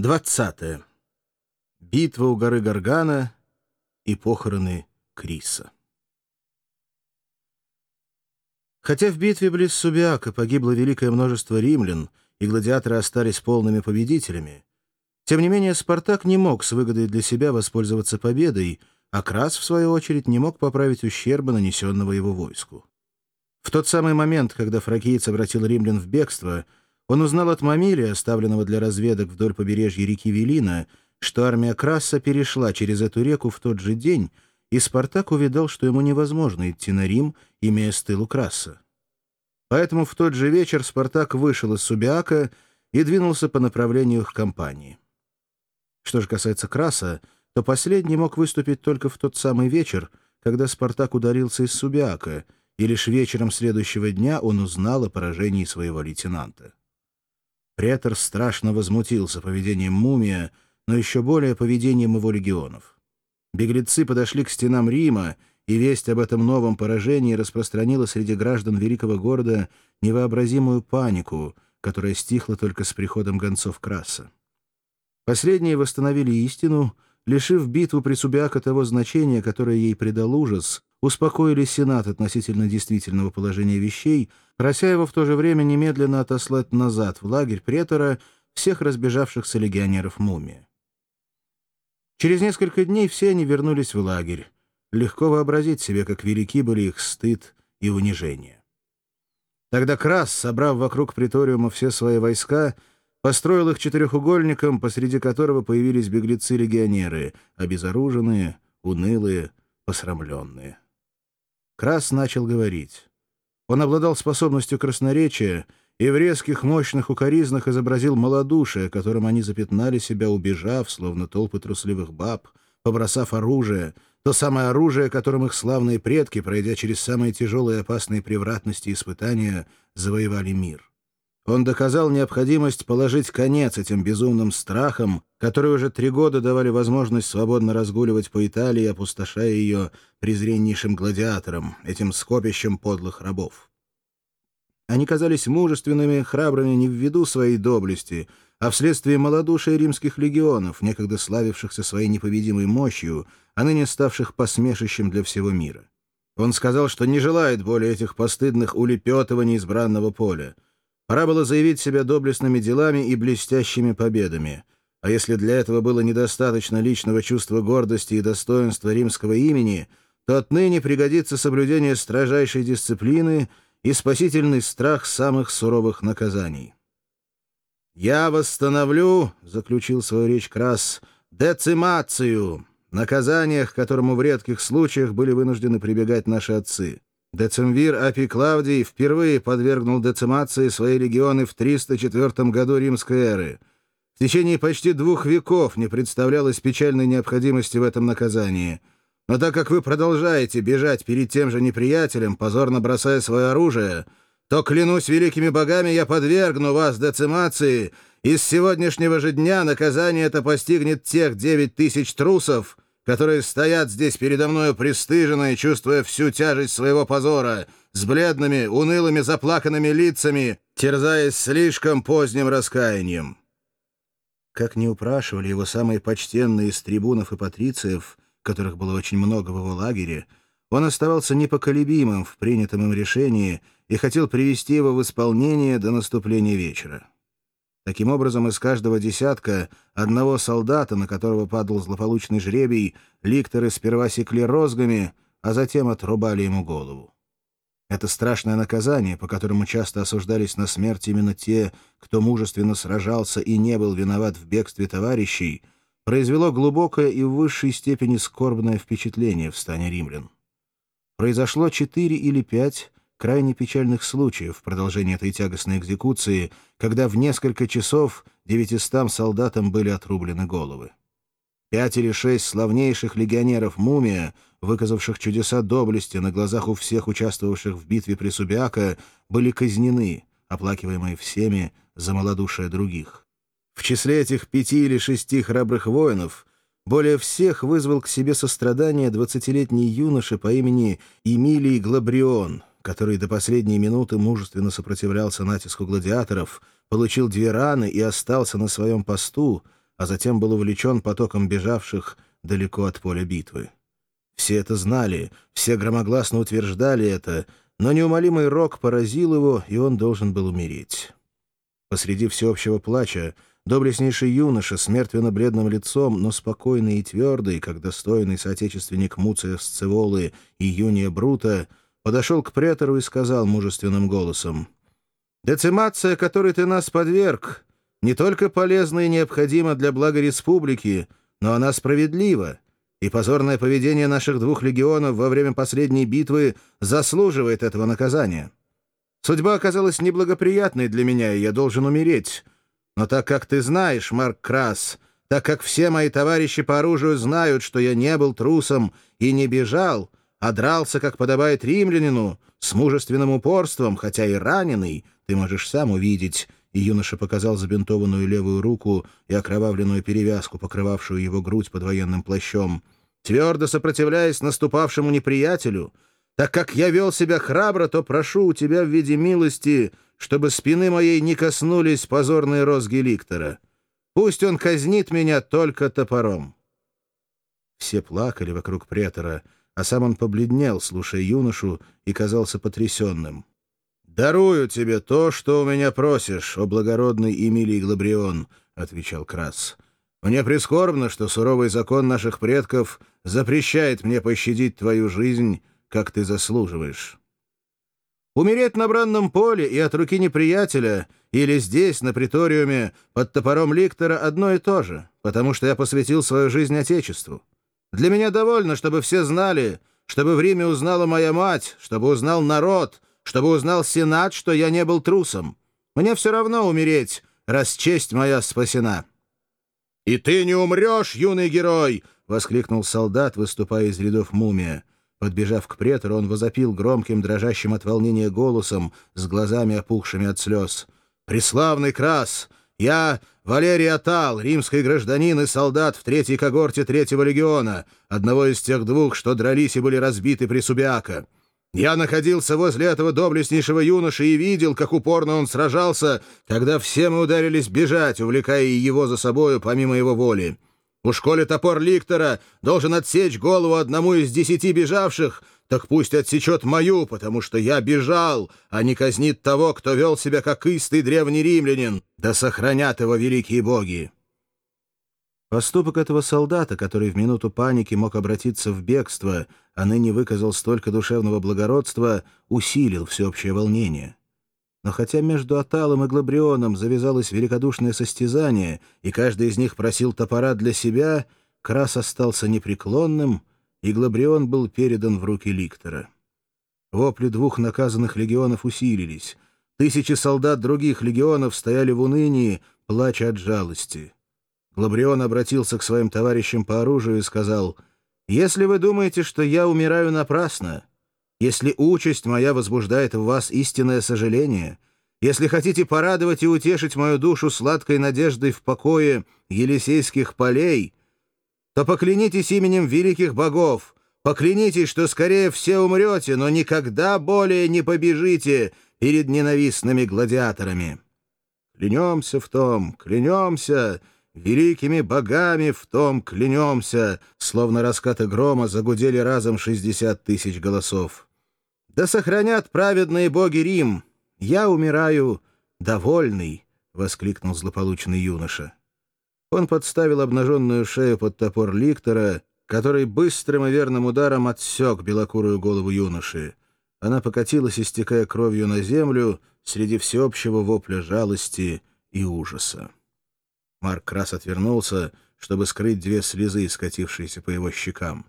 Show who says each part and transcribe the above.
Speaker 1: 20. Битва у горы Гаргана и похороны Криса. Хотя в битве близ Субиака погибло великое множество римлян, и гладиаторы остались полными победителями, тем не менее Спартак не мог с выгодой для себя воспользоваться победой, а Крас, в свою очередь, не мог поправить ущерба, нанесенного его войску. В тот самый момент, когда фракиец обратил римлян в бегство — он узнал от Мамилия, оставленного для разведок вдоль побережья реки Велина, что армия Краса перешла через эту реку в тот же день, и Спартак увидал, что ему невозможно идти на Рим, имея с тылу Краса. Поэтому в тот же вечер Спартак вышел из Субиака и двинулся по направлению к компании. Что же касается Краса, то последний мог выступить только в тот самый вечер, когда Спартак ударился из Субиака, и лишь вечером следующего дня он узнал о поражении своего лейтенанта. Претор страшно возмутился поведением мумия, но еще более поведением его легионов. Беглецы подошли к стенам Рима, и весть об этом новом поражении распространила среди граждан великого города невообразимую панику, которая стихла только с приходом гонцов Краса. Последние восстановили истину, лишив битву при Субиака того значения, которое ей придал ужас, успокоили Сенат относительно действительного положения вещей, прося его в то же время немедленно отослать назад в лагерь претора всех разбежавшихся легионеров мумии. Через несколько дней все они вернулись в лагерь. Легко вообразить себе, как велики были их стыд и унижение. Тогда Крас, собрав вокруг приториума все свои войска, построил их четырехугольником, посреди которого появились беглецы-легионеры, обезоруженные, унылые, посрамленные. Крас начал говорить. Он обладал способностью красноречия и в резких, мощных укоризнах изобразил малодушие, которым они запятнали себя, убежав, словно толпы трусливых баб, побросав оружие, то самое оружие, которым их славные предки, пройдя через самые тяжелые и опасные превратности и испытания, завоевали мир. Он доказал необходимость положить конец этим безумным страхам, которые уже три года давали возможность свободно разгуливать по Италии, опустошая ее презреннейшим гладиатором, этим скопищем подлых рабов. Они казались мужественными, храбрыми не в виду своей доблести, а вследствие малодушия римских легионов, некогда славившихся своей непобедимой мощью, а ныне ставших посмешищем для всего мира. Он сказал, что не желает более этих постыдных улепетываний избранного поля — Пора было заявить себя доблестными делами и блестящими победами. А если для этого было недостаточно личного чувства гордости и достоинства римского имени, то отныне пригодится соблюдение строжайшей дисциплины и спасительный страх самых суровых наказаний. «Я восстановлю», — заключил свою речь Крас, — «децимацию, наказание, к которому в редких случаях были вынуждены прибегать наши отцы». Децимвир Апий Клавдий впервые подвергнул децимации свои легионы в 304 году римской эры. В течение почти двух веков не представлялось печальной необходимости в этом наказании. Но так как вы продолжаете бежать перед тем же неприятелем, позорно бросая свое оружие, то, клянусь великими богами, я подвергну вас децимации, и с сегодняшнего же дня наказание это постигнет тех девять тысяч трусов — которые стоят здесь передо мною пристыженные, чувствуя всю тяжесть своего позора, с бледными, унылыми, заплаканными лицами, терзаясь слишком поздним раскаянием. Как не упрашивали его самые почтенные из трибунов и патрициев, которых было очень много в его лагере, он оставался непоколебимым в принятом им решении и хотел привести его в исполнение до наступления вечера. Таким образом, из каждого десятка одного солдата, на которого падал злополучный жребий, ликторы сперва секли розгами, а затем отрубали ему голову. Это страшное наказание, по которому часто осуждались на смерть именно те, кто мужественно сражался и не был виноват в бегстве товарищей, произвело глубокое и в высшей степени скорбное впечатление в стане римлян. Произошло четыре или пять крайне печальных случаев в продолжении этой тягостной экзекуции, когда в несколько часов девятистам солдатам были отрублены головы. Пять или шесть славнейших легионеров Мумия, выказавших чудеса доблести на глазах у всех участвовавших в битве при Субиака, были казнены, оплакиваемые всеми за малодушие других. В числе этих пяти или шести храбрых воинов более всех вызвал к себе сострадание двадцатилетний юноша по имени Эмилий Глабрион — который до последней минуты мужественно сопротивлялся натиску гладиаторов, получил две раны и остался на своем посту, а затем был увлечен потоком бежавших далеко от поля битвы. Все это знали, все громогласно утверждали это, но неумолимый рок поразил его, и он должен был умереть. Посреди всеобщего плача доблестнейший юноша с мертвенно-бледным лицом, но спокойный и твердый, как достойный соотечественник Муция Сцеволы и Юния Брута, подошел к претору и сказал мужественным голосом, «Децимация, которой ты нас подверг, не только полезна и необходима для блага республики, но она справедлива, и позорное поведение наших двух легионов во время последней битвы заслуживает этого наказания. Судьба оказалась неблагоприятной для меня, и я должен умереть. Но так как ты знаешь, Марк Крас, так как все мои товарищи по оружию знают, что я не был трусом и не бежал, а дрался, как подобает римлянину, с мужественным упорством, хотя и раненый, ты можешь сам увидеть, и юноша показал забинтованную левую руку и окровавленную перевязку, покрывавшую его грудь под военным плащом. Твердо сопротивляясь наступавшему неприятелю, так как я вел себя храбро, то прошу у тебя в виде милости, чтобы спины моей не коснулись позорные розги ликтора. Пусть он казнит меня только топором». Все плакали вокруг претора, а сам он побледнел, слушая юношу, и казался потрясенным. «Дарую тебе то, что у меня просишь, о благородный Эмилий Глабрион», — отвечал Крас. «Мне прискорбно, что суровый закон наших предков запрещает мне пощадить твою жизнь, как ты заслуживаешь». Умереть на бранном поле и от руки неприятеля или здесь, на приториуме, под топором ликтора одно и то же, потому что я посвятил свою жизнь Отечеству. Для меня довольно, чтобы все знали, чтобы в Риме узнала моя мать, чтобы узнал народ — чтобы узнал Сенат, что я не был трусом. Мне все равно умереть, раз честь моя спасена». «И ты не умрешь, юный герой!» — воскликнул солдат, выступая из рядов мумия. Подбежав к претору, он возопил громким, дрожащим от волнения голосом, с глазами опухшими от слез. «Преславный крас! Я Валерий Атал, римский гражданин и солдат в третьей когорте третьего легиона, одного из тех двух, что дрались и были разбиты при Субиака. Я находился возле этого доблестнейшего юноши и видел, как упорно он сражался, когда все мы ударились бежать, увлекая его за собою помимо его воли. У школе топор Ликтора должен отсечь голову одному из десяти бежавших, так пусть отсечет мою, потому что я бежал, а не казнит того, кто вел себя как истый древний римлянин, да сохранят его великие боги». Поступок этого солдата, который в минуту паники мог обратиться в бегство, а ныне выказал столько душевного благородства, усилил всеобщее волнение. Но хотя между Аталом и Глабрионом завязалось великодушное состязание, и каждый из них просил топора для себя, Крас остался непреклонным, и Глабрион был передан в руки Ликтора. Вопли двух наказанных легионов усилились. Тысячи солдат других легионов стояли в унынии, плача от жалости. Глабрион обратился к своим товарищам по оружию и сказал, «Если вы думаете, что я умираю напрасно, если участь моя возбуждает в вас истинное сожаление, если хотите порадовать и утешить мою душу сладкой надеждой в покое Елисейских полей, то поклянитесь именем великих богов, поклянитесь, что скорее все умрете, но никогда более не побежите перед ненавистными гладиаторами. Клянемся в том, клянемся, Великими богами в том клянемся!» Словно раскаты грома загудели разом шестьдесят тысяч голосов. «Да сохранят праведные боги Рим! Я умираю довольный!» — воскликнул злополучный юноша. Он подставил обнаженную шею под топор Ликтора, который быстрым и верным ударом отсек белокурую голову юноши. Она покатилась, истекая кровью на землю, среди всеобщего вопля жалости и ужаса. Марк Крас отвернулся, чтобы скрыть две слезы, скатившиеся по его щекам.